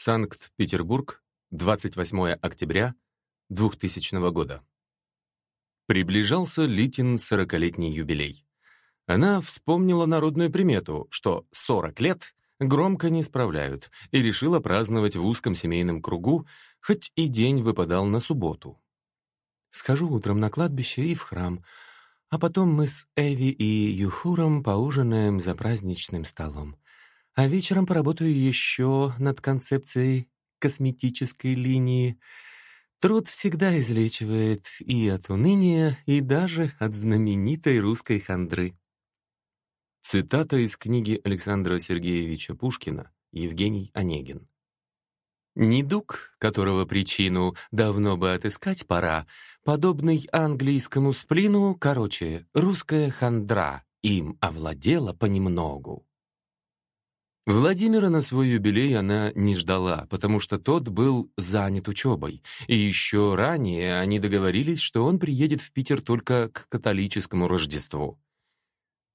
Санкт-Петербург, 28 октября 2000 года. Приближался Литин сорокалетний юбилей. Она вспомнила народную примету, что 40 лет громко не справляют, и решила праздновать в узком семейном кругу, хоть и день выпадал на субботу. «Схожу утром на кладбище и в храм, а потом мы с Эви и Юхуром поужинаем за праздничным столом. А вечером поработаю еще над концепцией косметической линии. Труд всегда излечивает и от уныния, и даже от знаменитой русской хандры. Цитата из книги Александра Сергеевича Пушкина «Евгений Онегин». Недуг, которого причину давно бы отыскать пора, подобный английскому сплину, короче, русская хандра, им овладела понемногу. Владимира на свой юбилей она не ждала, потому что тот был занят учебой, и еще ранее они договорились, что он приедет в Питер только к католическому Рождеству.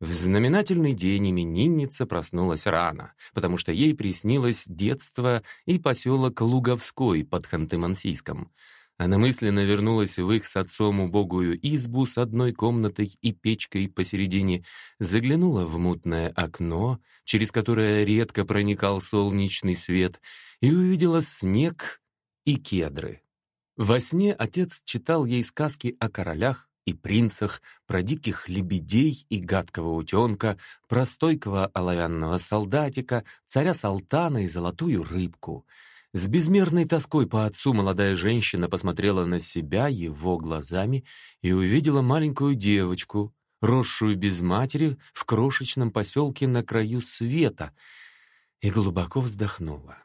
В знаменательный день именинница проснулась рано, потому что ей приснилось детство и поселок Луговской под Ханты-Мансийском — она мысленно вернулась в их с отцом убогую избу с одной комнатой и печкой посередине, заглянула в мутное окно, через которое редко проникал солнечный свет, и увидела снег и кедры. Во сне отец читал ей сказки о королях и принцах, про диких лебедей и гадкого утенка, про стойкого оловянного солдатика, царя Салтана и золотую рыбку — с безмерной тоской по отцу молодая женщина посмотрела на себя его глазами и увидела маленькую девочку, росшую без матери в крошечном поселке на краю света, и глубоко вздохнула.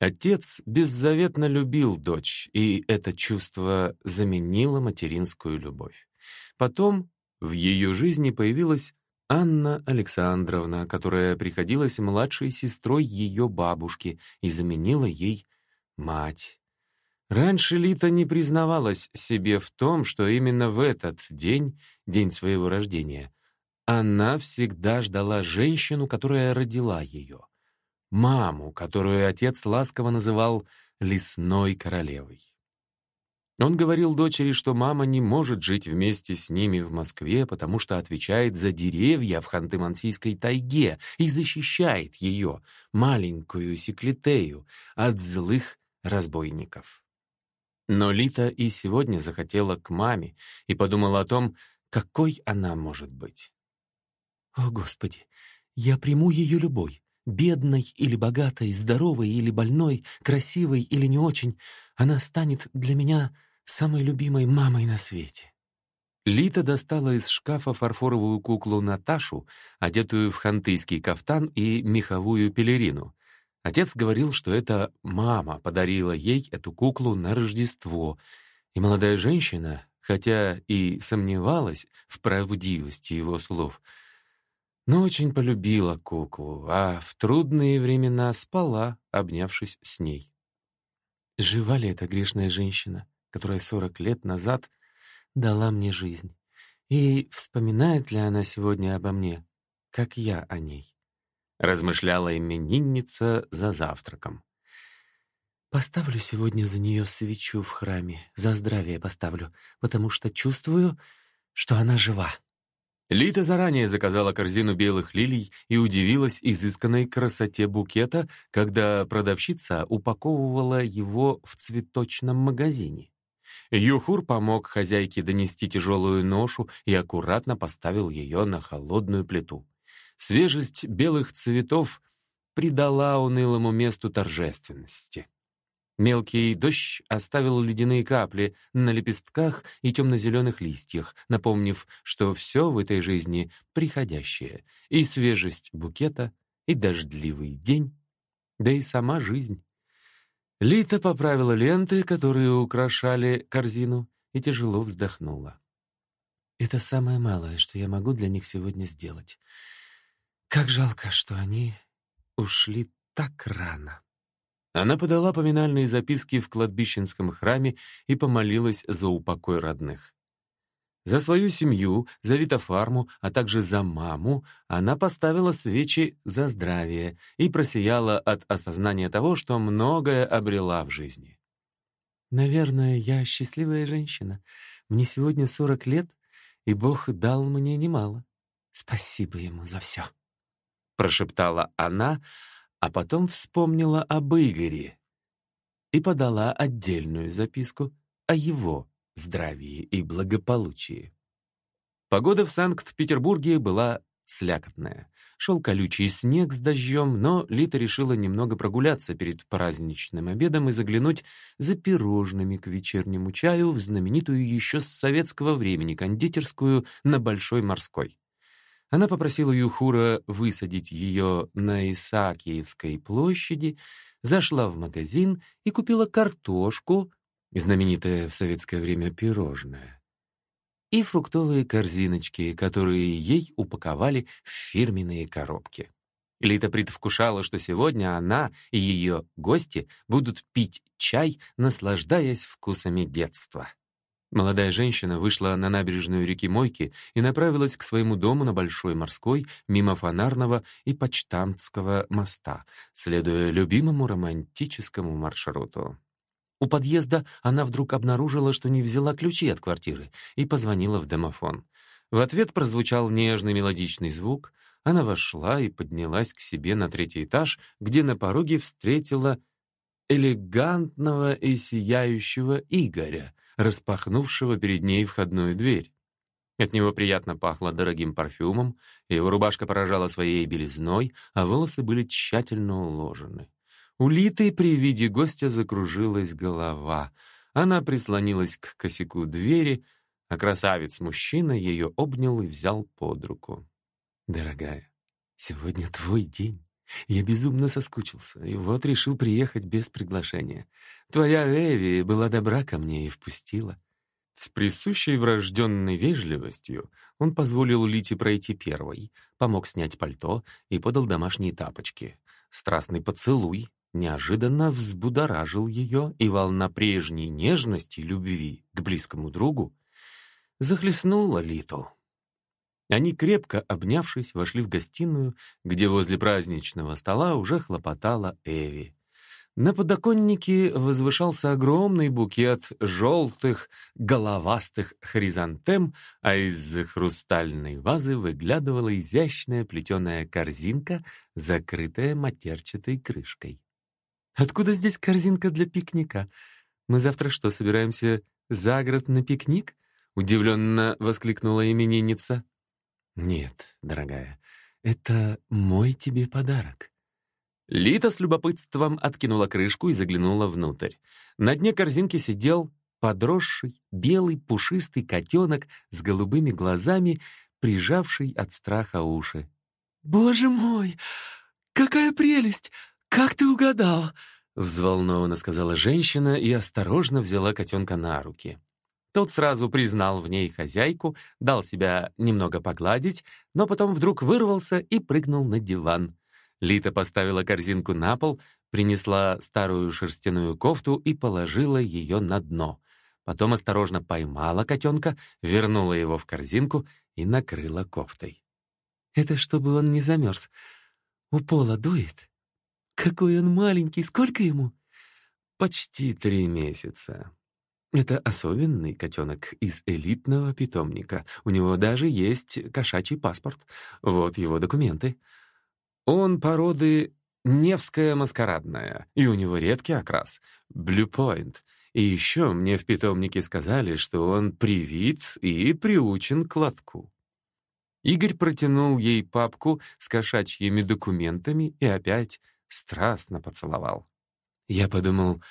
Отец беззаветно любил дочь, и это чувство заменило материнскую любовь. Потом в ее жизни появилась Анна Александровна, которая приходилась младшей сестрой ее бабушки и заменила ей мать. Раньше Лита не признавалась себе в том, что именно в этот день, день своего рождения, она всегда ждала женщину, которая родила ее. Маму, которую отец ласково называл «лесной королевой». Он говорил дочери, что мама не может жить вместе с ними в Москве, потому что отвечает за деревья в Ханты-Мансийской тайге и защищает ее, маленькую Секлитею, от злых разбойников. Но Лита и сегодня захотела к маме и подумала о том, какой она может быть. «О, Господи, я приму ее любой, бедной или богатой, здоровой или больной, красивой или не очень. Она станет для меня самой любимой мамой на свете. Лита достала из шкафа фарфоровую куклу Наташу, одетую в хантыйский кафтан и меховую пелерину. Отец говорил, что это мама подарила ей эту куклу на Рождество, и молодая женщина, хотя и сомневалась в правдивости его слов, но очень полюбила куклу, а в трудные времена спала, обнявшись с ней. Жива ли эта грешная женщина? Которая сорок лет назад дала мне жизнь. И вспоминает ли она сегодня обо мне, как я о ней? Размышляла именинница за завтраком. Поставлю сегодня за нее свечу в храме, за здравие поставлю, потому что чувствую, что она жива. Лита заранее заказала корзину белых лилий и удивилась изысканной красоте букета, когда продавщица упаковывала его в цветочном магазине. Юхур помог хозяйке донести тяжелую ношу и аккуратно поставил ее на холодную плиту. Свежесть белых цветов придала унылому месту торжественности. Мелкий дождь оставил ледяные капли на лепестках и темно-зеленых листьях, напомнив, что все в этой жизни приходящее, и свежесть букета, и дождливый день, да и сама жизнь. Лита поправила ленты, которые украшали корзину, и тяжело вздохнула. «Это самое малое, что я могу для них сегодня сделать. Как жалко, что они ушли так рано». Она подала поминальные записки в кладбищенском храме и помолилась за упокой родных. За свою семью, за Витофарму, а также за маму она поставила свечи за здравие и просияла от осознания того, что многое обрела в жизни. «Наверное, я счастливая женщина. Мне сегодня 40 лет, и Бог дал мне немало. Спасибо ему за все», — прошептала она, а потом вспомнила об Игоре и подала отдельную записку о его здравии и благополучии. Погода в Санкт-Петербурге была слякотная. Шел колючий снег с дождем, но Лита решила немного прогуляться перед праздничным обедом и заглянуть за пирожными к вечернему чаю в знаменитую еще с советского времени кондитерскую на Большой Морской. Она попросила Юхура высадить ее на Исаакиевской площади, зашла в магазин и купила картошку, знаменитое в советское время пирожное, и фруктовые корзиночки, которые ей упаковали в фирменные коробки. Лита предвкушала, что сегодня она и ее гости будут пить чай, наслаждаясь вкусами детства. Молодая женщина вышла на набережную реки Мойки и направилась к своему дому на Большой Морской, мимо Фонарного и Почтамтского моста, следуя любимому романтическому маршруту. У подъезда она вдруг обнаружила, что не взяла ключи от квартиры, и позвонила в домофон. В ответ прозвучал нежный мелодичный звук. Она вошла и поднялась к себе на третий этаж, где на пороге встретила элегантного и сияющего Игоря, распахнувшего перед ней входную дверь. От него приятно пахло дорогим парфюмом, его рубашка поражала своей белизной, а волосы были тщательно уложены. У Литы при виде гостя закружилась голова. Она прислонилась к косяку двери, а красавец-мужчина ее обнял и взял под руку. «Дорогая, сегодня твой день. Я безумно соскучился, и вот решил приехать без приглашения. Твоя Эви была добра ко мне и впустила». С присущей врожденной вежливостью он позволил Лите пройти первой, помог снять пальто и подал домашние тапочки. Страстный поцелуй, неожиданно взбудоражил ее, и волна прежней нежности и любви к близкому другу захлестнула Литу. Они, крепко обнявшись, вошли в гостиную, где возле праздничного стола уже хлопотала Эви. На подоконнике возвышался огромный букет желтых головастых хризантем, а из хрустальной вазы выглядывала изящная плетеная корзинка, закрытая матерчатой крышкой. Откуда здесь корзинка для пикника? Мы завтра что, собираемся за город на пикник?» — удивленно воскликнула именинница. «Нет, дорогая, это мой тебе подарок». Лита с любопытством откинула крышку и заглянула внутрь. На дне корзинки сидел подросший, белый, пушистый котенок с голубыми глазами, прижавший от страха уши. «Боже мой! Какая прелесть! «Как ты угадал?» — взволнованно сказала женщина и осторожно взяла котенка на руки. Тот сразу признал в ней хозяйку, дал себя немного погладить, но потом вдруг вырвался и прыгнул на диван. Лита поставила корзинку на пол, принесла старую шерстяную кофту и положила ее на дно. Потом осторожно поймала котенка, вернула его в корзинку и накрыла кофтой. «Это чтобы он не замерз. У пола дует?» Какой он маленький, сколько ему? Почти три месяца. Это особенный котенок из элитного питомника. У него даже есть кошачий паспорт. Вот его документы. Он породы Невская маскарадная, и у него редкий окрас — Point. И еще мне в питомнике сказали, что он привит и приучен к лотку. Игорь протянул ей папку с кошачьими документами и опять страстно поцеловал. Я подумал,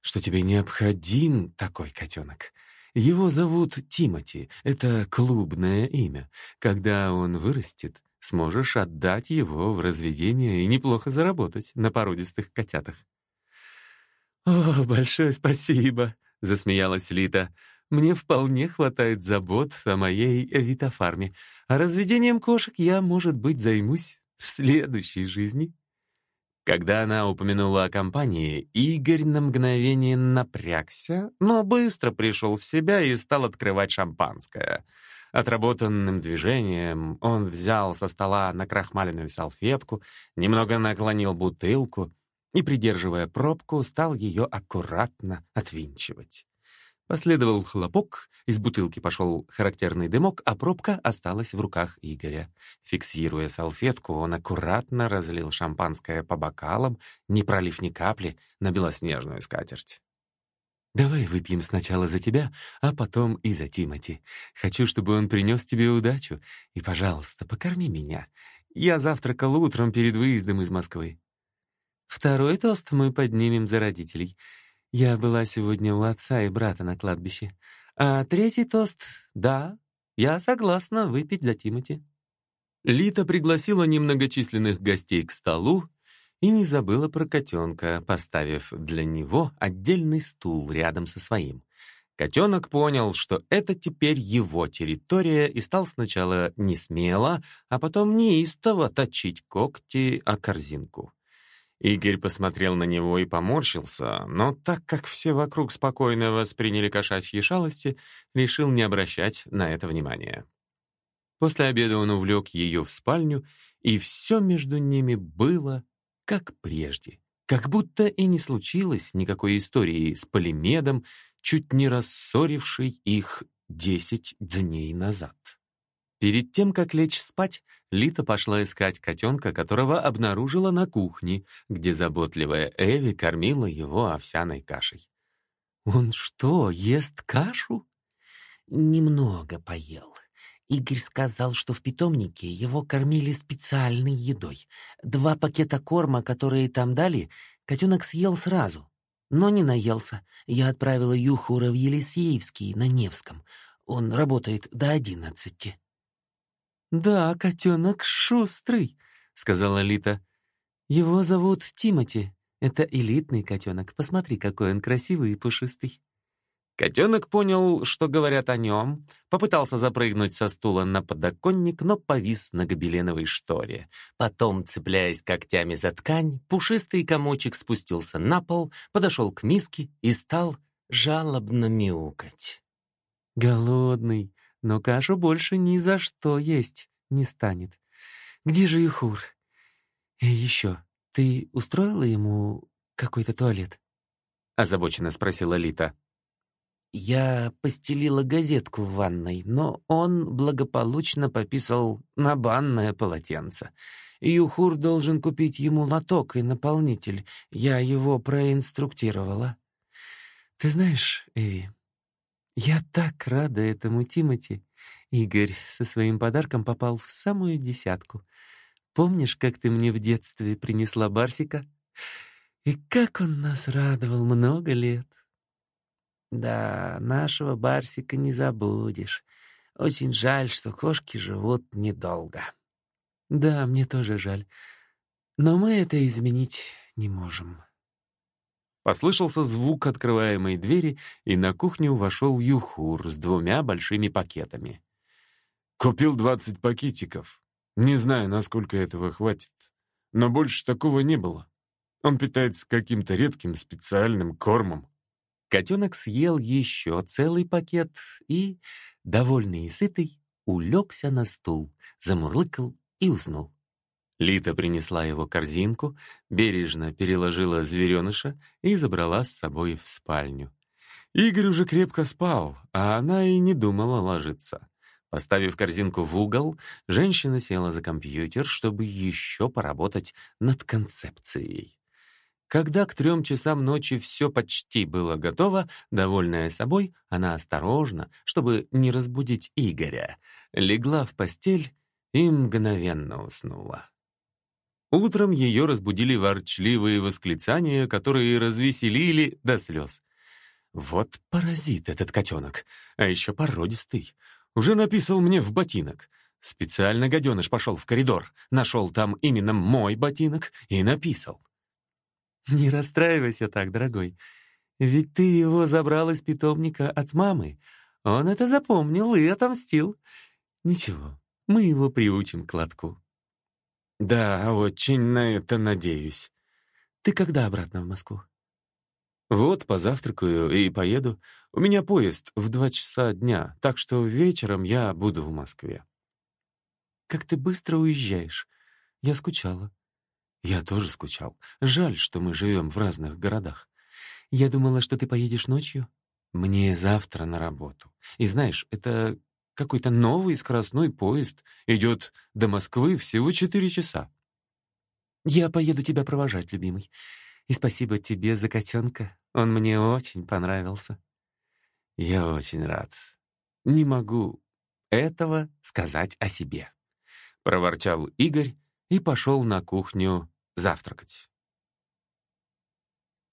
что тебе необходим такой котенок. Его зовут Тимати, это клубное имя. Когда он вырастет, сможешь отдать его в разведение и неплохо заработать на породистых котятах. «О, большое спасибо!» — засмеялась Лита. «Мне вполне хватает забот о моей витофарме, а разведением кошек я, может быть, займусь в следующей жизни». Когда она упомянула о компании, Игорь на мгновение напрягся, но быстро пришел в себя и стал открывать шампанское. Отработанным движением он взял со стола накрахмаленную салфетку, немного наклонил бутылку и, придерживая пробку, стал ее аккуратно отвинчивать. Последовал хлопок, из бутылки пошел характерный дымок, а пробка осталась в руках Игоря. Фиксируя салфетку, он аккуратно разлил шампанское по бокалам, не пролив ни капли, на белоснежную скатерть. «Давай выпьем сначала за тебя, а потом и за Тимати. Хочу, чтобы он принес тебе удачу. И, пожалуйста, покорми меня. Я завтракал утром перед выездом из Москвы. Второй тост мы поднимем за родителей. Я была сегодня у отца и брата на кладбище. А третий тост — да, я согласна выпить за Тимати. Лита пригласила немногочисленных гостей к столу и не забыла про котенка, поставив для него отдельный стул рядом со своим. Котенок понял, что это теперь его территория, и стал сначала не смело, а потом неистово точить когти о корзинку. Игорь посмотрел на него и поморщился, но так как все вокруг спокойно восприняли кошачьи шалости, решил не обращать на это внимания. После обеда он увлек ее в спальню, и все между ними было как прежде, как будто и не случилось никакой истории с Полимедом, чуть не рассорившей их десять дней назад. Перед тем, как лечь спать, Лита пошла искать котенка, которого обнаружила на кухне, где заботливая Эви кормила его овсяной кашей. «Он что, ест кашу?» «Немного поел. Игорь сказал, что в питомнике его кормили специальной едой. Два пакета корма, которые там дали, котенок съел сразу. Но не наелся. Я отправила Юхура в Елисеевский на Невском. Он работает до одиннадцати». «Да, котенок шустрый», — сказала Лита. «Его зовут Тимати. Это элитный котенок. Посмотри, какой он красивый и пушистый». Котенок понял, что говорят о нем, попытался запрыгнуть со стула на подоконник, но повис на гобеленовой шторе. Потом, цепляясь когтями за ткань, пушистый комочек спустился на пол, подошел к миске и стал жалобно мяукать. «Голодный», но кашу больше ни за что есть не станет. Где же Юхур? И еще, ты устроила ему какой-то туалет? Озабоченно спросила Лита. Я постелила газетку в ванной, но он благополучно пописал на банное полотенце. Юхур должен купить ему лоток и наполнитель. Я его проинструктировала. Ты знаешь, Эви, я так рада этому Тимати. Игорь со своим подарком попал в самую десятку. Помнишь, как ты мне в детстве принесла Барсика? И как он нас радовал много лет. Да, нашего Барсика не забудешь. Очень жаль, что кошки живут недолго. Да, мне тоже жаль. Но мы это изменить не можем. Послышался звук открываемой двери, и на кухню вошел Юхур с двумя большими пакетами. «Купил двадцать пакетиков. Не знаю, насколько этого хватит. Но больше такого не было. Он питается каким-то редким специальным кормом». Котенок съел еще целый пакет и, довольный и сытый, улегся на стул, замурлыкал и уснул. Лита принесла его корзинку, бережно переложила звереныша и забрала с собой в спальню. Игорь уже крепко спал, а она и не думала ложиться. Поставив корзинку в угол, женщина села за компьютер, чтобы еще поработать над концепцией. Когда к трем часам ночи все почти было готово, довольная собой, она осторожно, чтобы не разбудить Игоря, легла в постель и мгновенно уснула. Утром ее разбудили ворчливые восклицания, которые развеселили до слез. «Вот паразит этот котенок, а еще породистый. Уже написал мне в ботинок. Специально гаденыш пошел в коридор, нашел там именно мой ботинок и написал». «Не расстраивайся так, дорогой. Ведь ты его забрал из питомника от мамы. Он это запомнил и отомстил. Ничего, мы его приучим к лотку». «Да, очень на это надеюсь». Ты когда обратно в Москву? Вот, позавтракаю и поеду. У меня поезд в два часа дня, так что вечером я буду в Москве. Как ты быстро уезжаешь. Я скучала. Я тоже скучал. Жаль, что мы живем в разных городах. Я думала, что ты поедешь ночью. Мне завтра на работу. И знаешь, это какой-то новый скоростной поезд. Идет до Москвы всего четыре часа. Я поеду тебя провожать, любимый. И спасибо тебе за котенка. Он мне очень понравился. Я очень рад. Не могу этого сказать о себе. Проворчал Игорь и пошел на кухню завтракать.